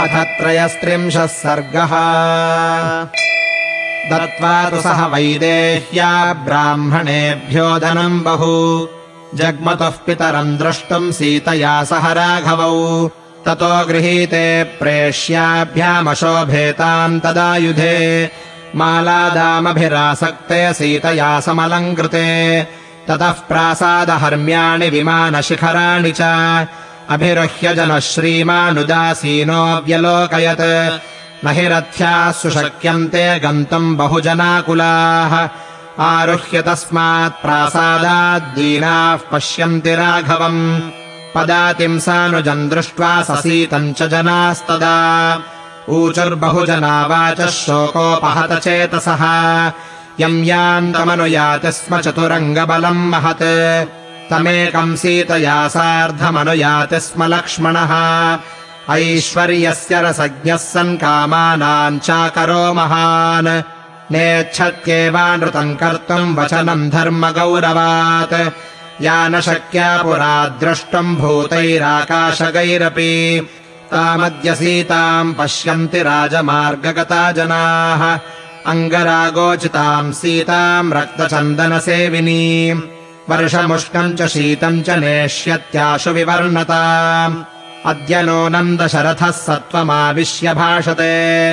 अथ त्रयस्त्रिंशः सर्गः। दत्त्वा तु सह वैदेह्या ब्राह्मणेभ्यो धनम् बहु। जग्मतः पितरम् द्रष्टुम् सीतया सह राघवौ। ततो गृहीते प्रेष्याभ्यामशोभेताम् तदायुधे। मालादामभिरासक्ते सीतया समलङ्कृते। ततः प्रासादहर्म्याणि विमानशिखराणि च अभिरुह्य जनः श्रीमानुदासीनोऽव्यलोकयत् न हि रथ्याः सुशक्यन्ते गन्तुम् बहुजनाकुलाः। आरुह्य तस्मात् प्रासादाद्दीनाः पश्यन्ति राघवम्। पदातिंसानुजम् दृष्ट्वा ससीतम् च जनास्तदा। ऊचुर्बहुजना वाचः शोकोपहत चेतसः। यम् यान्तमनुयाति स्म चतुरङ्गबलम् महत् तमेकम् सीतया सार्धमनुयाति स्म लक्ष्मणः। ऐश्वर्यस्य रसज्ञः सन् कामानाम् चाकरो महान्। नेच्छत्येवानृतम् कर्तुम् वचनम् धर्मगौरवात् या न शक्या पुरा द्रष्टुम् भूतैराकाशगैरपि। तामद्य सीताम् पश्यन्ति राजमार्गगता जनाः। अङ्गरागोचिताम् सीताम् रक्तचन्दनसेविनीम् वर्षमुष्कम् च शीतम् च नेष्यत्याशु विवर्णता। अद्य नो नन्दशरथः सत्त्वमाविश्य भाषते।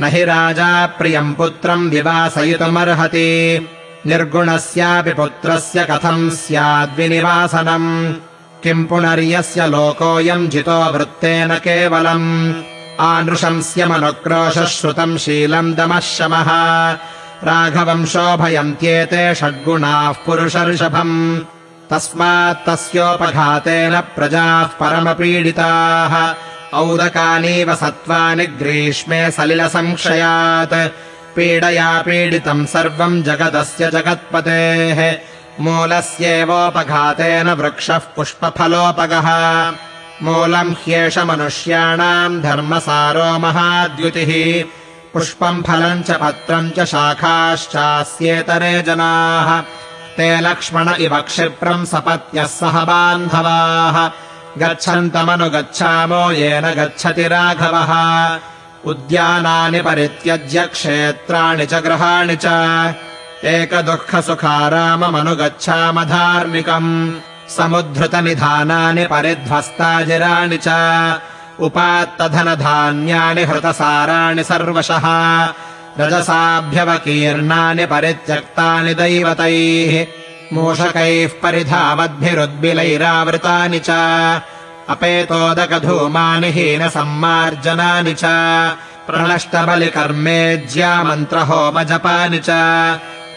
न हि राजा प्रियम् पुत्रम् विवासयितुमर्हति। निर्गुणस्यापि पुत्रस्य कथम् स्याद्विनिवासनम्। किम् पुनर्यस्य लोकोऽयम् जितो वृत्तेन केवलम्। आनृशंस्यमनुक्रोशः श्रुतम् शीलम् दमः शमः राघवम् शोभयन्त्येते षड्गुणाः पुरुषर्षभम्। तस्मात्तस्योपघातेन प्रजाः परमपीडिताः। औदकानीव सत्त्वानि ग्रीष्मे सलिलसंक्षयात् पीडया पीडितम् सर्वम् जगदस्य जगत्पतेः। मूलस्येवोपघातेन वृक्षः पुष्पफलोपगः। मूलम् ह्येष मनुष्याणाम् धर्मसारो महाद्युतिः पुष्पम् फलम् च पत्रम् च शाखाश्चास्येतरे जनाः। ते लक्ष्मण इव क्षिप्रम् सपत्न्यः सह बान्धवाः। गच्छन्तमनुगच्छामो येन गच्छति राघवः। उद्यानानि परित्यज्य क्षेत्राणि च गृहाणि च। एकदुःखसुखाराममनुगच्छाम धार्मिकम् समुद्धृतनिधानानि परिध्वस्ताजिराणि च उपात्तधनधान्यानि हृतसाराणि सर्वशः। रजसाभ्यवकीर्णानि परित्यक्तानि दैवतैः। मूषकैः परिधावद्भिरुद्बिलैरावृतानि च। अपेतोदकधूमानि हीनसम्मार्जनानि च। प्रणष्टबलिकर्मेज्यामन्त्रहोमजपानि च।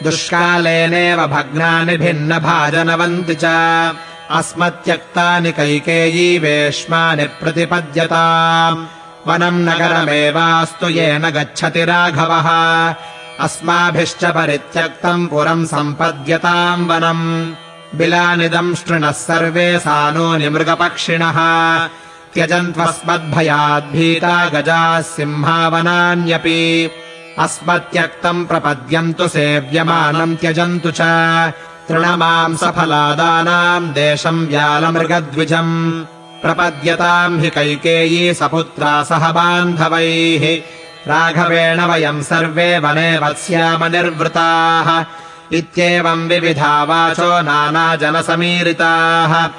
दुष्कालेनेव भग्नानि भिन्नभाजनवन्ति च अस्मत्यक्तानि कैकेयी वेश्मानि प्रतिपद्यताम्। वनम् नगरमेवास्तु येन गच्छति राघवः। अस्माभिश्च परित्यक्तम् पुरम् सम्पद्यताम् वनम्। बिलानिदम् शृणः सर्वे सानूनि मृगपक्षिणः। त्यजन्त्वस्मद्भयाद्भीता गजाः सिंहावनान्यपि। अस्मत्यक्तम् प्रपद्यन्तु सेव्यमानम् त्यजन्तु च तृणमांसफलादानाम् देशम् व्यालमृगद्विजम्। प्रपद्यताम् हि कैकेयी सपुत्रा सह बान्धवैः। राघवेण वयम् सर्वे वने वत्स्याम निर्वृताः इत्येवम् विविधा वाचो नानाजनसमीरिताः।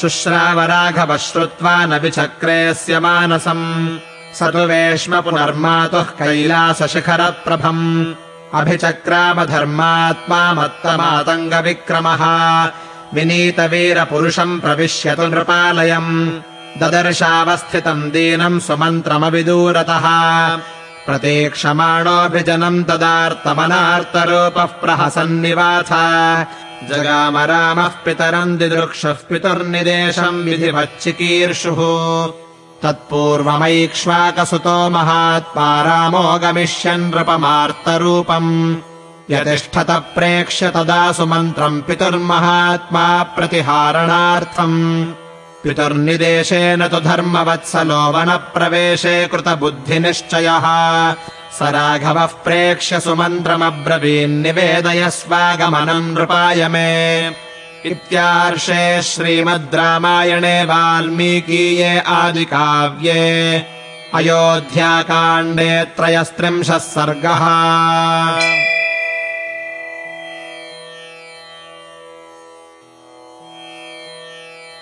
शुश्राव राघवः श्रुत्वा न विचक्रेऽस्य मानसम्। स तु वेश्म पुनर्मातुः कैलासशिखरप्रभम् अभिचक्रामधर्मात्मा मत्तमातङ्गविक्रमः विनीतवीरपुरुषम् प्रविश्यतु नृपालयम्। ददर्शावस्थितम् दीनम् सुमन्त्रमविदूरतः। प्रतीक्षमाणोऽभिजनम् तदार्तमनार्तरूपः प्रहसन्निवाथ। जगाम रामः पितरम् दिदृक्षः पितुर्निदेशम् विधिवच्चिकीर्षुः तत्पूर्वमैक्ष्वाकसुतो महात्मा रामो गमिष्यन् नृपमार्तरूपम्। यतिष्ठत प्रेक्ष्य तदा सुमन्त्रम् पितुर्महात्मा प्रतिहारणार्थम्। पितुर्निदेशेन तु धर्मवत्सलो वनप्रवेशे कृतबुद्धिनिश्चयः। स राघवः प्रेक्ष्य सुमन्त्रमब्रवीन्निवेदयस्वागमनम् नृपाय मे इत्यार्षे श्रीमद् रामायणे वाल्मीकीये आदिकाव्ये अयोध्याकाण्डे त्रयस्त्रिंशः सर्गः